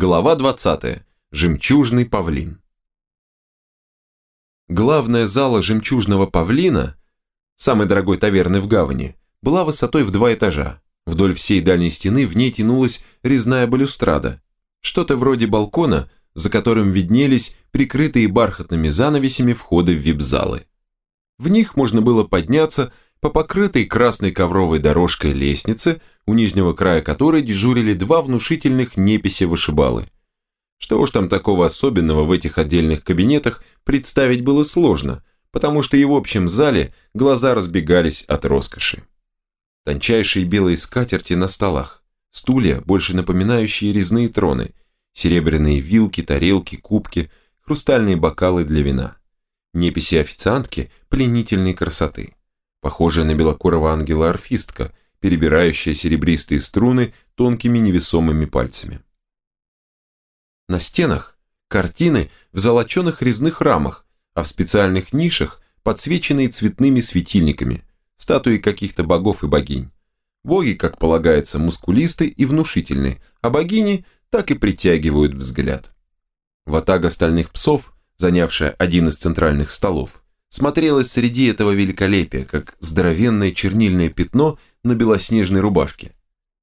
Глава 20. Жемчужный павлин. Главная зала жемчужного павлина, самой дорогой таверны в гавани, была высотой в два этажа. Вдоль всей дальней стены в ней тянулась резная балюстрада, что-то вроде балкона, за которым виднелись прикрытые бархатными занавесями входы в вип-залы. В них можно было подняться по покрытой красной ковровой дорожкой лестнице, у нижнего края которой дежурили два внушительных неписи-вышибалы. Что уж там такого особенного в этих отдельных кабинетах представить было сложно, потому что и в общем зале глаза разбегались от роскоши. Тончайшие белые скатерти на столах, стулья, больше напоминающие резные троны, серебряные вилки, тарелки, кубки, хрустальные бокалы для вина. Неписи-официантки пленительной красоты похожая на белокурого ангела-орфистка, перебирающая серебристые струны тонкими невесомыми пальцами. На стенах картины в золоченых резных рамах, а в специальных нишах подсвеченные цветными светильниками, статуи каких-то богов и богинь. Боги, как полагается, мускулисты и внушительны, а богини так и притягивают взгляд. Ватага стальных псов, занявшая один из центральных столов, смотрелась среди этого великолепия, как здоровенное чернильное пятно на белоснежной рубашке.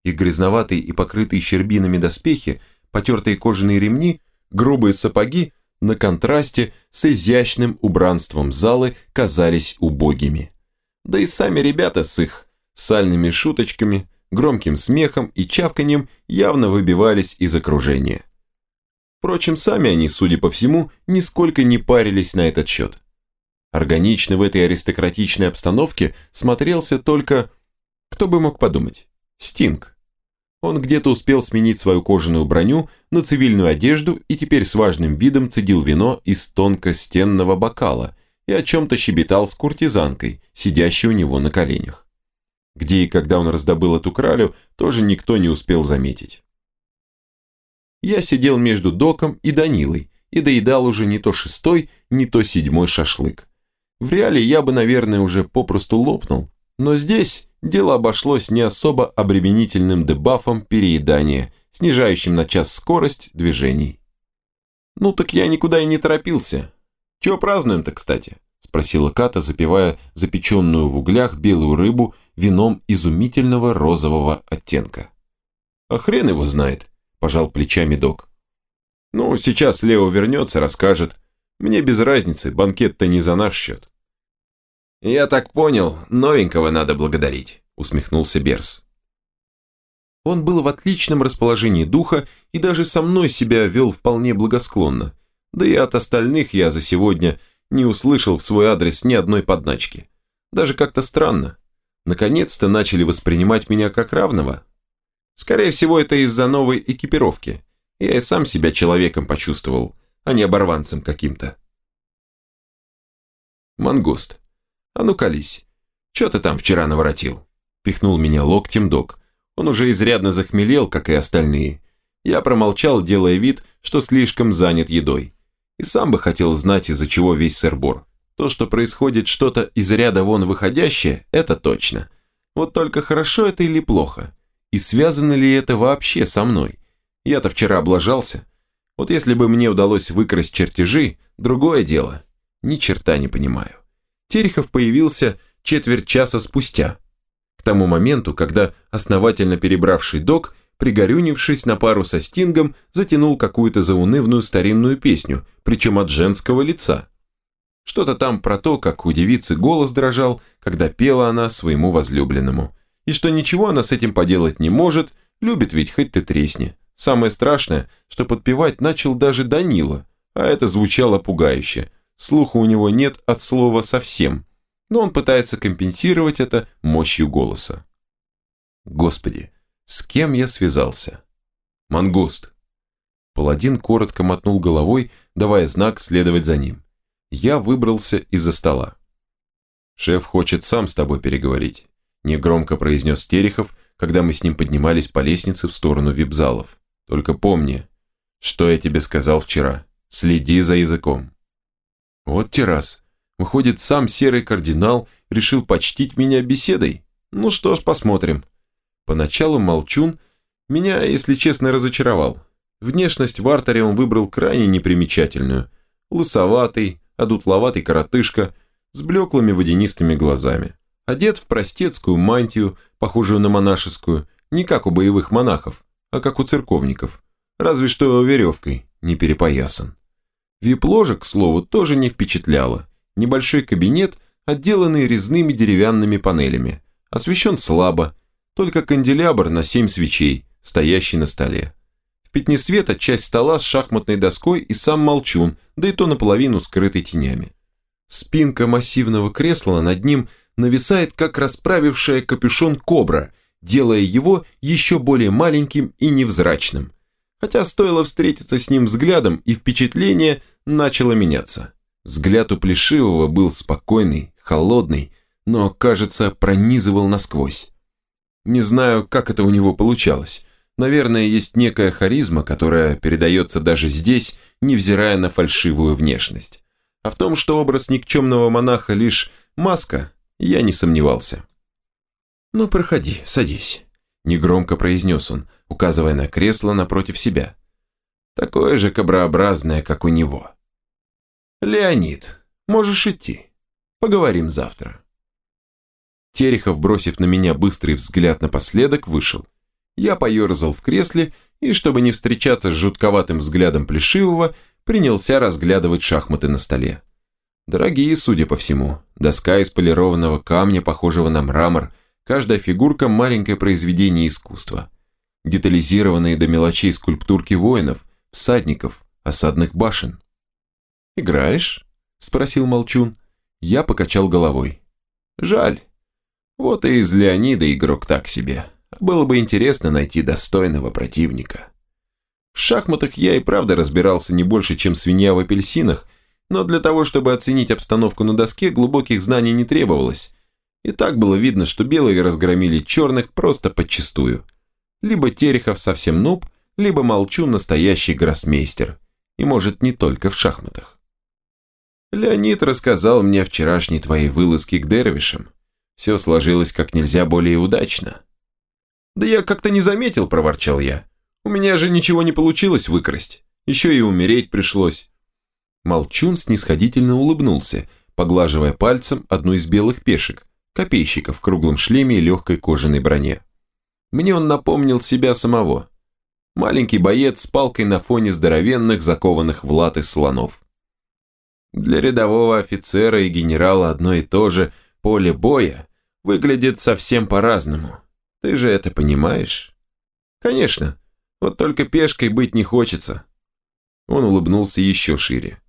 Их грязноватые и покрытые щербинами доспехи, потертые кожаные ремни, грубые сапоги на контрасте с изящным убранством залы казались убогими. Да и сами ребята с их сальными шуточками, громким смехом и чавканьем явно выбивались из окружения. Впрочем, сами они, судя по всему, нисколько не парились на этот счет. Органично в этой аристократичной обстановке смотрелся только, кто бы мог подумать, Стинг. Он где-то успел сменить свою кожаную броню на цивильную одежду и теперь с важным видом цедил вино из тонкостенного бокала и о чем-то щебетал с куртизанкой, сидящей у него на коленях. Где и когда он раздобыл эту кралю, тоже никто не успел заметить. Я сидел между Доком и Данилой и доедал уже не то шестой, не то седьмой шашлык. В реале я бы, наверное, уже попросту лопнул, но здесь дело обошлось не особо обременительным дебафом переедания, снижающим на час скорость движений. «Ну так я никуда и не торопился. Чего празднуем-то, кстати?» спросила Ката, запивая запеченную в углях белую рыбу вином изумительного розового оттенка. «А хрен его знает», – пожал плечами док. «Ну, сейчас Лео вернется, расскажет. Мне без разницы, банкет-то не за наш счет. «Я так понял, новенького надо благодарить», – усмехнулся Берс. Он был в отличном расположении духа и даже со мной себя вел вполне благосклонно. Да и от остальных я за сегодня не услышал в свой адрес ни одной подначки. Даже как-то странно. Наконец-то начали воспринимать меня как равного. Скорее всего, это из-за новой экипировки. Я и сам себя человеком почувствовал, а не оборванцем каким-то. Мангуст. «А ну колись, что ты там вчера наворотил?» Пихнул меня локтем док. Он уже изрядно захмелел, как и остальные. Я промолчал, делая вид, что слишком занят едой. И сам бы хотел знать, из-за чего весь сырбор. То, что происходит что-то из ряда вон выходящее, это точно. Вот только хорошо это или плохо? И связано ли это вообще со мной? Я-то вчера облажался. Вот если бы мне удалось выкрасть чертежи, другое дело. Ни черта не понимаю. Терехов появился четверть часа спустя. К тому моменту, когда основательно перебравший док, пригорюнившись на пару со Стингом, затянул какую-то заунывную старинную песню, причем от женского лица. Что-то там про то, как у девицы голос дрожал, когда пела она своему возлюбленному. И что ничего она с этим поделать не может, любит ведь хоть ты тресни. Самое страшное, что подпевать начал даже Данила, а это звучало пугающе. Слуха у него нет от слова совсем, но он пытается компенсировать это мощью голоса. Господи, с кем я связался? Мангуст. Паладин коротко мотнул головой, давая знак следовать за ним. Я выбрался из-за стола. «Шеф хочет сам с тобой переговорить», – негромко произнес Терехов, когда мы с ним поднимались по лестнице в сторону вип-залов. «Только помни, что я тебе сказал вчера. Следи за языком». Вот террас. Выходит, сам серый кардинал решил почтить меня беседой. Ну что ж, посмотрим. Поначалу молчун меня, если честно, разочаровал. Внешность в артере он выбрал крайне непримечательную. Лысоватый, одутловатый коротышка с блеклыми водянистыми глазами. Одет в простецкую мантию, похожую на монашескую, не как у боевых монахов, а как у церковников. Разве что веревкой, не перепоясан. Вип-ложа, к слову, тоже не впечатляло. Небольшой кабинет, отделанный резными деревянными панелями. Освещен слабо, только канделябр на семь свечей, стоящий на столе. В пятне света часть стола с шахматной доской и сам молчун, да и то наполовину скрытый тенями. Спинка массивного кресла над ним нависает, как расправившая капюшон кобра, делая его еще более маленьким и невзрачным. Хотя стоило встретиться с ним взглядом, и впечатление начало меняться. Взгляд у Плешивого был спокойный, холодный, но, кажется, пронизывал насквозь. Не знаю, как это у него получалось. Наверное, есть некая харизма, которая передается даже здесь, невзирая на фальшивую внешность. А в том, что образ никчемного монаха лишь маска, я не сомневался. «Ну, проходи, садись», – негромко произнес он, указывая на кресло напротив себя. «Такое же коброобразное, как у него». «Леонид, можешь идти. Поговорим завтра». Терехов, бросив на меня быстрый взгляд напоследок, вышел. Я поерзал в кресле и, чтобы не встречаться с жутковатым взглядом Плешивого, принялся разглядывать шахматы на столе. Дорогие, судя по всему, доска из полированного камня, похожего на мрамор, каждая фигурка – маленькое произведение искусства. Детализированные до мелочей скульптурки воинов, всадников, осадных башен. «Играешь?» – спросил Молчун. Я покачал головой. «Жаль. Вот и из Леонида игрок так себе. Было бы интересно найти достойного противника. В шахматах я и правда разбирался не больше, чем свинья в апельсинах, но для того, чтобы оценить обстановку на доске, глубоких знаний не требовалось. И так было видно, что белые разгромили черных просто подчистую. Либо Терехов совсем нуб, либо Молчун настоящий гроссмейстер. И может не только в шахматах. Леонид рассказал мне вчерашней твоей вылазки к Дервишам. Все сложилось как нельзя более удачно. «Да я как-то не заметил», – проворчал я. «У меня же ничего не получилось выкрасть. Еще и умереть пришлось». Молчун снисходительно улыбнулся, поглаживая пальцем одну из белых пешек, копейщика в круглом шлеме и легкой кожаной броне. Мне он напомнил себя самого. Маленький боец с палкой на фоне здоровенных, закованных в латы слонов. Для рядового офицера и генерала одно и то же – поле боя выглядит совсем по-разному. Ты же это понимаешь? Конечно. Вот только пешкой быть не хочется. Он улыбнулся еще шире.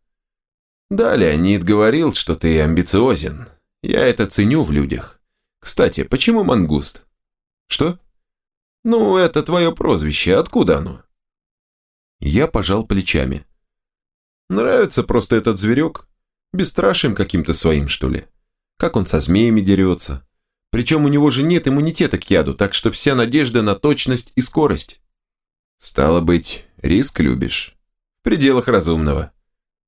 Да, Леонид говорил, что ты амбициозен. Я это ценю в людях. Кстати, почему мангуст? Что? Ну, это твое прозвище. Откуда оно? Я пожал плечами. Нравится просто этот зверек. Бесстрашием каким-то своим, что ли как он со змеями дерется. Причем у него же нет иммунитета к яду, так что вся надежда на точность и скорость. Стало быть, риск любишь. В пределах разумного.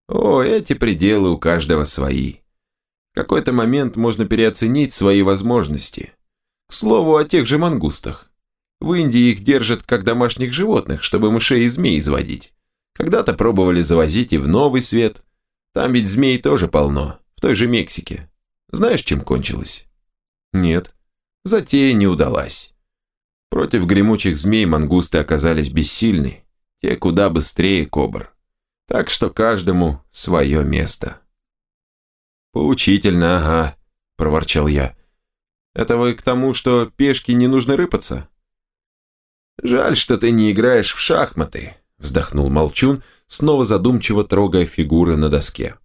О, эти пределы у каждого свои. Какой-то момент можно переоценить свои возможности. К слову о тех же мангустах. В Индии их держат как домашних животных, чтобы мышей и змей изводить. Когда-то пробовали завозить и в Новый Свет. Там ведь змей тоже полно, в той же Мексике. Знаешь, чем кончилось? Нет. Затея не удалась. Против гремучих змей мангусты оказались бессильны. Те куда быстрее кобр. Так что каждому свое место. «Поучительно, ага», – проворчал я. «Это вы к тому, что пешки не нужно рыпаться?» «Жаль, что ты не играешь в шахматы», – вздохнул Молчун, снова задумчиво трогая фигуры на доске.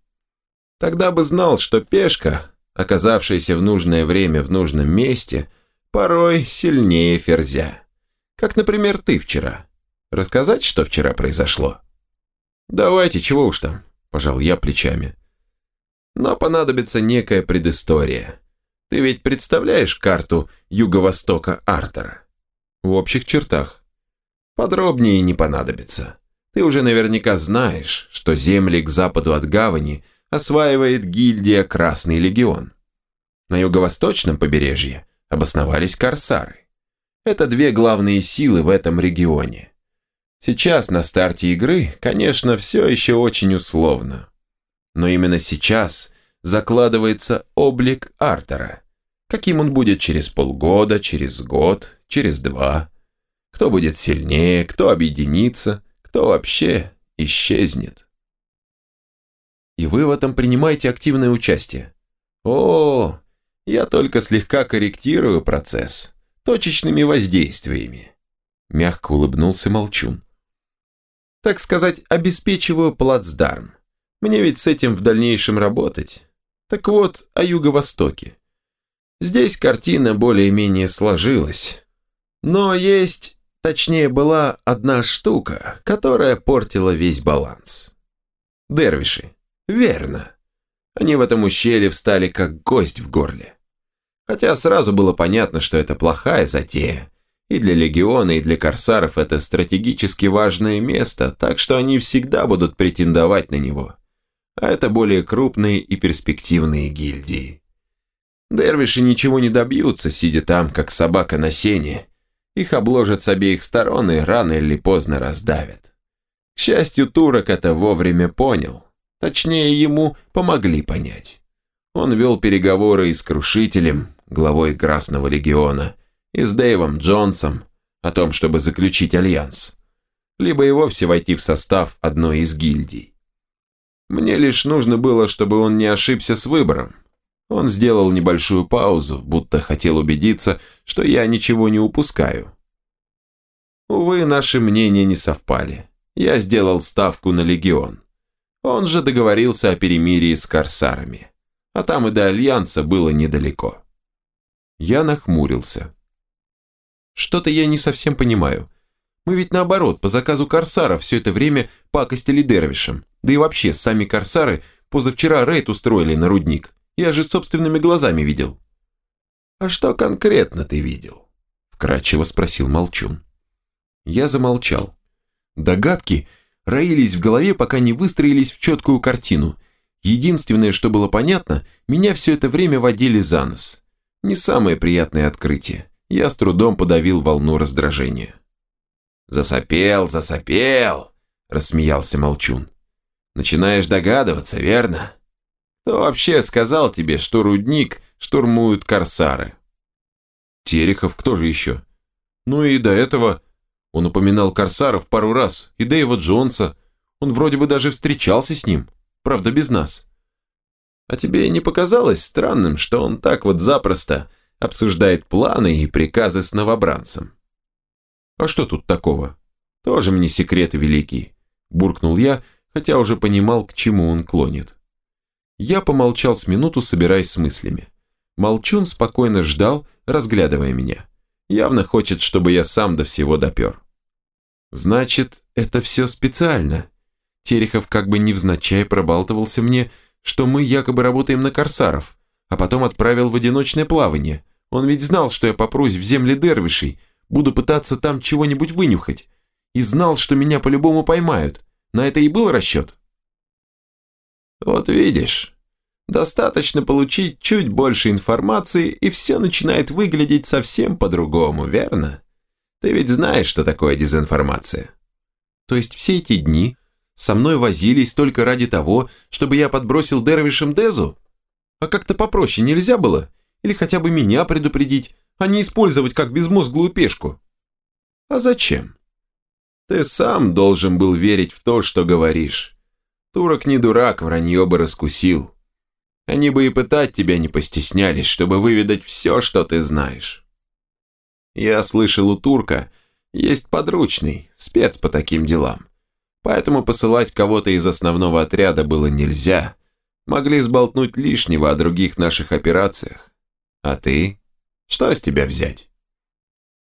«Тогда бы знал, что пешка оказавшийся в нужное время в нужном месте, порой сильнее ферзя. Как, например, ты вчера. Рассказать, что вчера произошло? Давайте, чего уж там, пожал я плечами. Но понадобится некая предыстория. Ты ведь представляешь карту юго-востока Артера? В общих чертах. Подробнее не понадобится. Ты уже наверняка знаешь, что земли к западу от гавани осваивает гильдия Красный Легион. На юго-восточном побережье обосновались корсары. Это две главные силы в этом регионе. Сейчас на старте игры, конечно, все еще очень условно. Но именно сейчас закладывается облик Артера. Каким он будет через полгода, через год, через два. Кто будет сильнее, кто объединится, кто вообще исчезнет. И вы в этом принимаете активное участие. О, я только слегка корректирую процесс, точечными воздействиями. Мягко улыбнулся Молчун так сказать, обеспечиваю плацдарм. Мне ведь с этим в дальнейшем работать. Так вот, о Юго-Востоке. Здесь картина более-менее сложилась. Но есть, точнее была, одна штука, которая портила весь баланс. Дервиши. Верно. Они в этом ущелье встали как гость в горле. Хотя сразу было понятно, что это плохая затея. И для легиона, и для корсаров это стратегически важное место, так что они всегда будут претендовать на него. А это более крупные и перспективные гильдии. Дервиши ничего не добьются, сидя там, как собака на сене. Их обложат с обеих сторон и рано или поздно раздавят. К счастью, турок это вовремя понял. Точнее, ему помогли понять. Он вел переговоры и с Крушителем, главой Красного Легиона, и с Дэйвом Джонсом о том, чтобы заключить альянс, либо и вовсе войти в состав одной из гильдий. Мне лишь нужно было, чтобы он не ошибся с выбором. Он сделал небольшую паузу, будто хотел убедиться, что я ничего не упускаю. Увы, наши мнения не совпали. Я сделал ставку на Легион. Он же договорился о перемирии с корсарами. А там и до Альянса было недалеко. Я нахмурился. Что-то я не совсем понимаю. Мы ведь наоборот, по заказу Корсара все это время пакостили Дервишем. Да и вообще, сами Корсары позавчера рейд устроили на рудник. Я же собственными глазами видел. «А что конкретно ты видел?» Вкратчиво спросил Молчун. Я замолчал. Догадки роились в голове, пока не выстроились в четкую картину. Единственное, что было понятно, меня все это время водили за нос. Не самое приятное открытие я с трудом подавил волну раздражения. «Засопел, засопел!» – рассмеялся Молчун. «Начинаешь догадываться, верно? Кто вообще сказал тебе, что рудник штурмуют корсары?» «Терехов, кто же еще?» «Ну и до этого...» Он упоминал корсаров пару раз, и Дэйва Джонса. Он вроде бы даже встречался с ним, правда без нас. А тебе не показалось странным, что он так вот запросто обсуждает планы и приказы с новобранцем. «А что тут такого? Тоже мне секрет великий», – буркнул я, хотя уже понимал, к чему он клонит. Я помолчал с минуту, собираясь с мыслями. Молчун спокойно ждал, разглядывая меня. Явно хочет, чтобы я сам до всего допер. «Значит, это все специально?» Терехов как бы невзначай пробалтывался мне, что мы якобы работаем на корсаров, а потом отправил в одиночное плавание, он ведь знал, что я попрусь в земли дервишей, буду пытаться там чего-нибудь вынюхать. И знал, что меня по-любому поймают. На это и был расчет. Вот видишь, достаточно получить чуть больше информации, и все начинает выглядеть совсем по-другому, верно? Ты ведь знаешь, что такое дезинформация. То есть все эти дни со мной возились только ради того, чтобы я подбросил дервишем Дезу? А как-то попроще нельзя было? Или хотя бы меня предупредить, а не использовать как безмозглую пешку. А зачем? Ты сам должен был верить в то, что говоришь. Турок не дурак, вранье бы раскусил. Они бы и пытать тебя не постеснялись, чтобы выведать все, что ты знаешь. Я слышал у турка, есть подручный, спец по таким делам. Поэтому посылать кого-то из основного отряда было нельзя. Могли сболтнуть лишнего о других наших операциях. А ты? Что с тебя взять?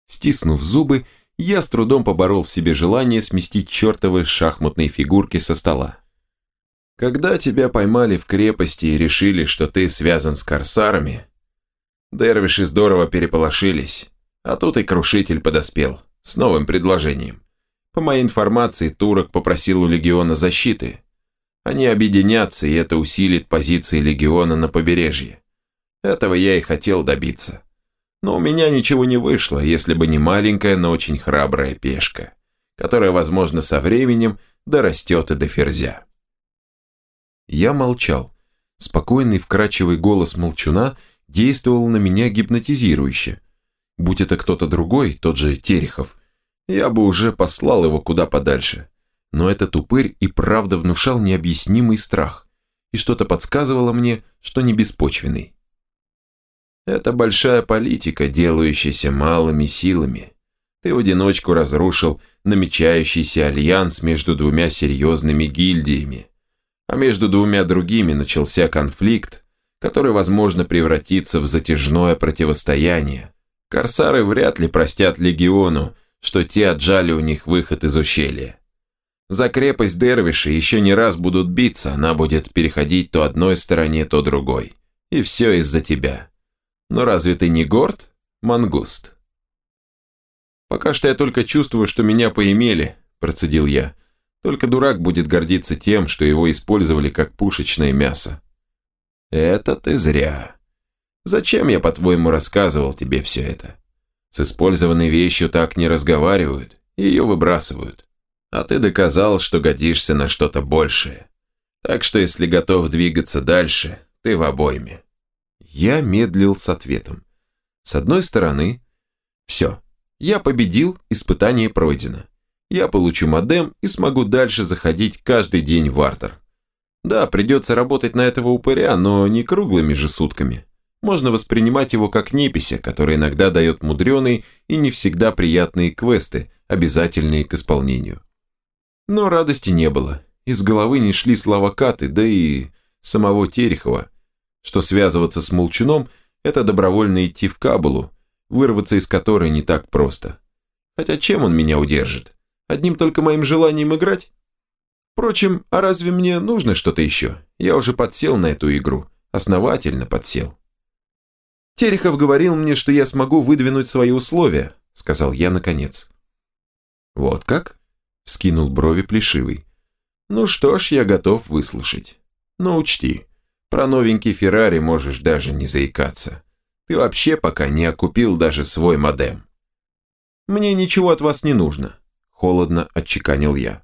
Стиснув зубы, я с трудом поборол в себе желание сместить чертовы шахматные фигурки со стола. Когда тебя поймали в крепости и решили, что ты связан с корсарами, дервиши здорово переполошились, а тут и крушитель подоспел с новым предложением. По моей информации, турок попросил у легиона защиты. Они объединятся, и это усилит позиции легиона на побережье. Этого я и хотел добиться. Но у меня ничего не вышло, если бы не маленькая, но очень храбрая пешка, которая, возможно, со временем дорастет и до ферзя. Я молчал. Спокойный, вкрадчивый голос молчуна действовал на меня гипнотизирующе. Будь это кто-то другой, тот же Терехов, я бы уже послал его куда подальше. Но этот упырь и правда внушал необъяснимый страх, и что-то подсказывало мне, что не беспочвенный. Это большая политика, делающаяся малыми силами. Ты в одиночку разрушил намечающийся альянс между двумя серьезными гильдиями. А между двумя другими начался конфликт, который, возможно, превратится в затяжное противостояние. Корсары вряд ли простят легиону, что те отжали у них выход из ущелья. За крепость Дервиши еще не раз будут биться, она будет переходить то одной стороне, то другой. И все из-за тебя. Но разве ты не горд, мангуст? Пока что я только чувствую, что меня поимели, процедил я. Только дурак будет гордиться тем, что его использовали как пушечное мясо. Это ты зря. Зачем я, по-твоему, рассказывал тебе все это? С использованной вещью так не разговаривают, ее выбрасывают. А ты доказал, что годишься на что-то большее. Так что если готов двигаться дальше, ты в обойме. Я медлил с ответом. С одной стороны, все, я победил, испытание пройдено. Я получу модем и смогу дальше заходить каждый день в Артер. Да, придется работать на этого упыря, но не круглыми же сутками. Можно воспринимать его как непися, который иногда дает мудреные и не всегда приятные квесты, обязательные к исполнению. Но радости не было. Из головы не шли слова Каты, да и самого Терехова, что связываться с Молчуном – это добровольно идти в Кабулу, вырваться из которой не так просто. Хотя чем он меня удержит? Одним только моим желанием играть? Впрочем, а разве мне нужно что-то еще? Я уже подсел на эту игру. Основательно подсел. Терехов говорил мне, что я смогу выдвинуть свои условия, сказал я наконец. Вот как? Скинул брови плешивый. Ну что ж, я готов выслушать. Но учти, про новенький Феррари можешь даже не заикаться. Ты вообще пока не окупил даже свой модем. Мне ничего от вас не нужно, холодно отчеканил я.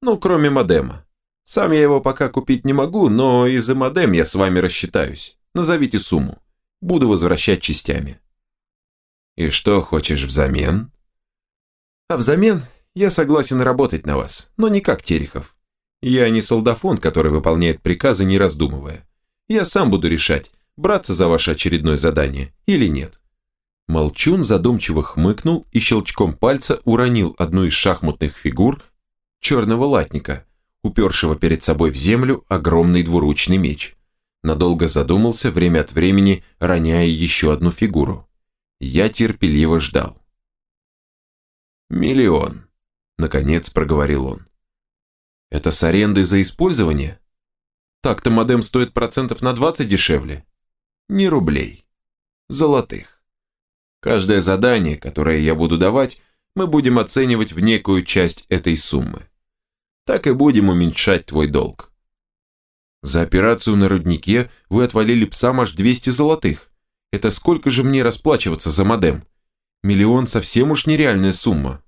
Ну, кроме модема. Сам я его пока купить не могу, но и за модем я с вами рассчитаюсь. Назовите сумму. Буду возвращать частями. И что хочешь взамен? А взамен я согласен работать на вас, но не как Терехов. Я не солдафон, который выполняет приказы, не раздумывая. Я сам буду решать, браться за ваше очередное задание или нет. Молчун задумчиво хмыкнул и щелчком пальца уронил одну из шахматных фигур черного латника, упершего перед собой в землю огромный двуручный меч. Надолго задумался, время от времени роняя еще одну фигуру. Я терпеливо ждал. «Миллион», — наконец проговорил он. «Это с арендой за использование? Так-то модем стоит процентов на 20 дешевле. Не рублей. Золотых. Каждое задание, которое я буду давать, мы будем оценивать в некую часть этой суммы. Так и будем уменьшать твой долг. За операцию на руднике вы отвалили псам аж 200 золотых. Это сколько же мне расплачиваться за модем? Миллион совсем уж нереальная сумма.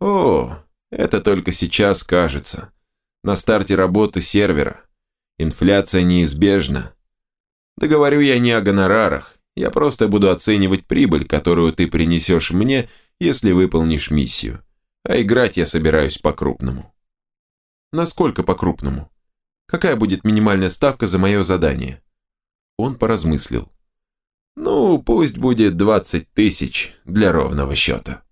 О, это только сейчас кажется. На старте работы сервера. Инфляция неизбежна. Да говорю я не о гонорарах. Я просто буду оценивать прибыль, которую ты принесешь мне, если выполнишь миссию. А играть я собираюсь по-крупному. Насколько по-крупному? Какая будет минимальная ставка за мое задание? Он поразмыслил. Ну, пусть будет 20 тысяч для ровного счета.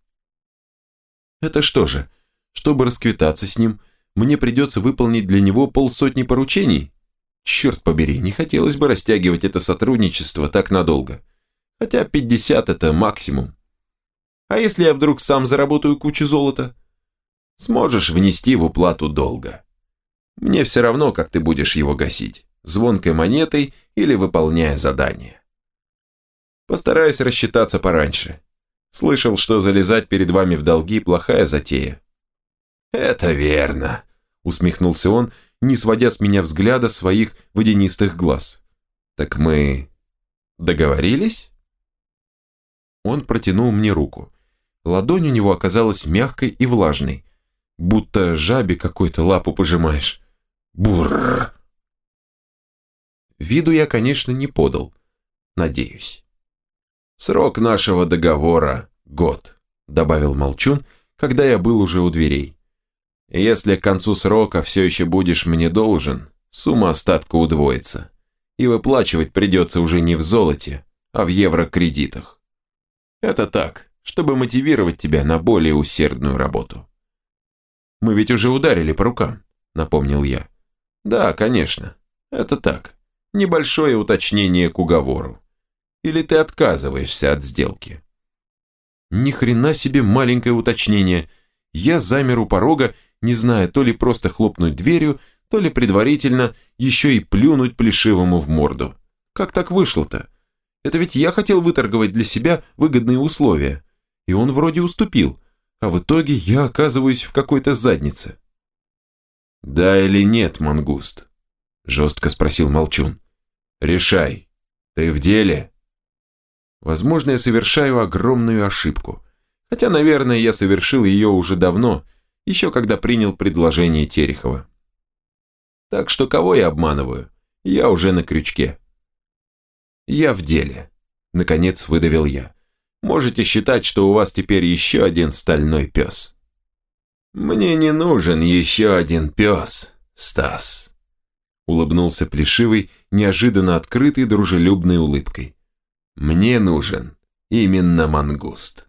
Это что же, чтобы расквитаться с ним, мне придется выполнить для него полсотни поручений? Черт побери, не хотелось бы растягивать это сотрудничество так надолго. Хотя 50 это максимум. А если я вдруг сам заработаю кучу золота? Сможешь внести в уплату долга. Мне все равно, как ты будешь его гасить, звонкой монетой или выполняя задание. Постараюсь рассчитаться пораньше. Слышал, что залезать перед вами в долги – плохая затея. «Это верно», – усмехнулся он, не сводя с меня взгляда своих водянистых глаз. «Так мы договорились?» Он протянул мне руку. Ладонь у него оказалась мягкой и влажной, будто жабе какой-то лапу пожимаешь. Бурр. Виду я, конечно, не подал. Надеюсь. Срок нашего договора – год, добавил Молчун, когда я был уже у дверей. Если к концу срока все еще будешь мне должен, сумма остатка удвоится. И выплачивать придется уже не в золоте, а в еврокредитах. Это так, чтобы мотивировать тебя на более усердную работу. Мы ведь уже ударили по рукам, напомнил я. Да, конечно. Это так. Небольшое уточнение к уговору. Или ты отказываешься от сделки? Ни хрена себе маленькое уточнение. Я замер у порога, не зная то ли просто хлопнуть дверью, то ли предварительно еще и плюнуть плешивому в морду. Как так вышло-то? Это ведь я хотел выторговать для себя выгодные условия. И он вроде уступил, а в итоге я оказываюсь в какой-то заднице. «Да или нет, мангуст?» – жестко спросил Молчун. «Решай, ты в деле?» Возможно, я совершаю огромную ошибку. Хотя, наверное, я совершил ее уже давно, еще когда принял предложение Терехова. Так что кого я обманываю? Я уже на крючке. Я в деле. Наконец выдавил я. Можете считать, что у вас теперь еще один стальной пес. Мне не нужен еще один пес, Стас. Улыбнулся Плешивый, неожиданно открытой дружелюбной улыбкой. Мне нужен именно мангуст.